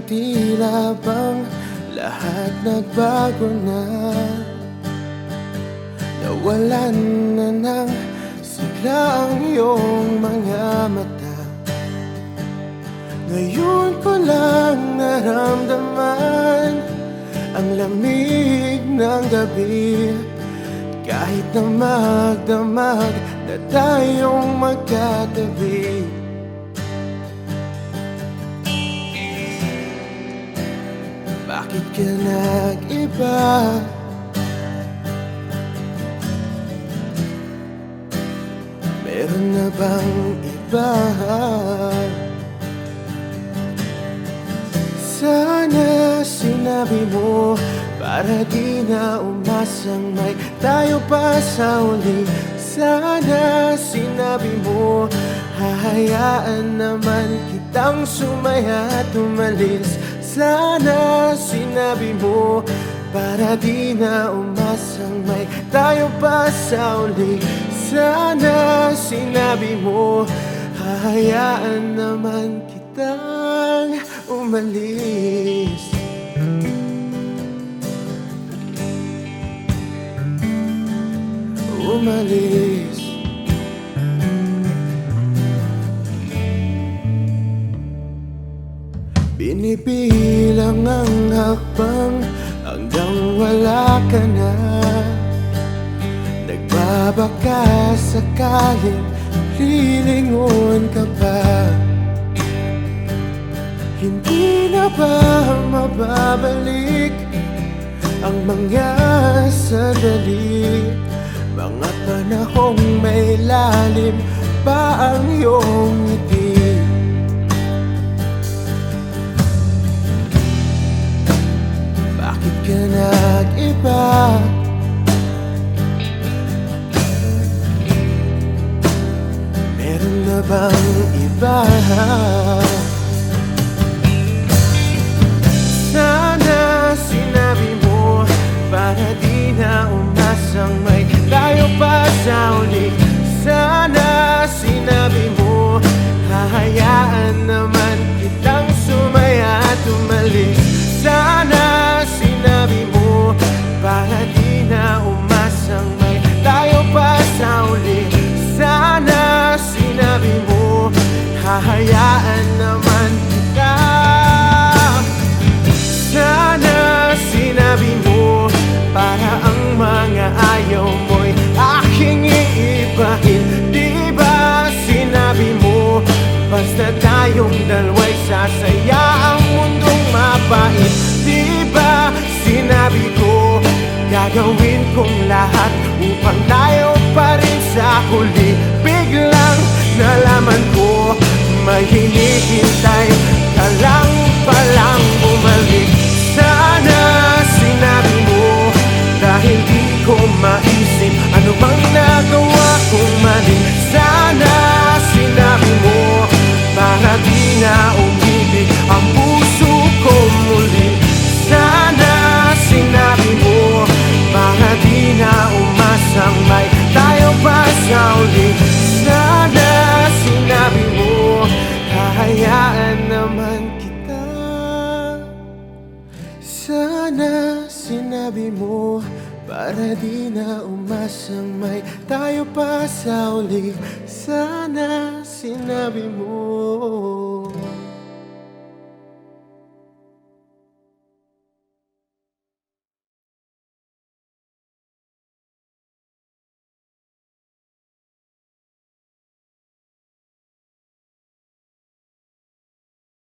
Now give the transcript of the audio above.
lang tila bang lahat nagbago na? Nawalan na ng sigla ang iyong mga mata. Ngayon ko lang naramdaman Ang lamig ng gabi. Kahit na magdamag na tayong magkatabi Bakit ka nag-iba? Meron na bang iba? Sana sinabi mo Para di na umasang may tayo pa sa uli Sana sinabi mo Hahayaan naman kitang sumaya at umalis Sana sinabi mo Para di na umasang may tayo pa sa uli. Sana sinabi mo Hahayaan naman kitang umalis. Umalis hakbang hanggang wala ka na. Nagbabaka sakaling lilingon ka pa. Hindi na ba mababalik ang mga sandali nag-iba? Meron na bang iba? Basta tayong dalawa'y sasaya Ang mundong mapait Di ba sinabi ko Gagawin kong lahat Upang tayo pa rin sa huli? Biglang nalaman ko May hinihintay ka lang palang bumalik. Sana sinabi mo Dahil di ko maisip Ano bang nagawa Sana sinabi mo Para di na umasang may Tayo pa sa uli Sana sinabi mo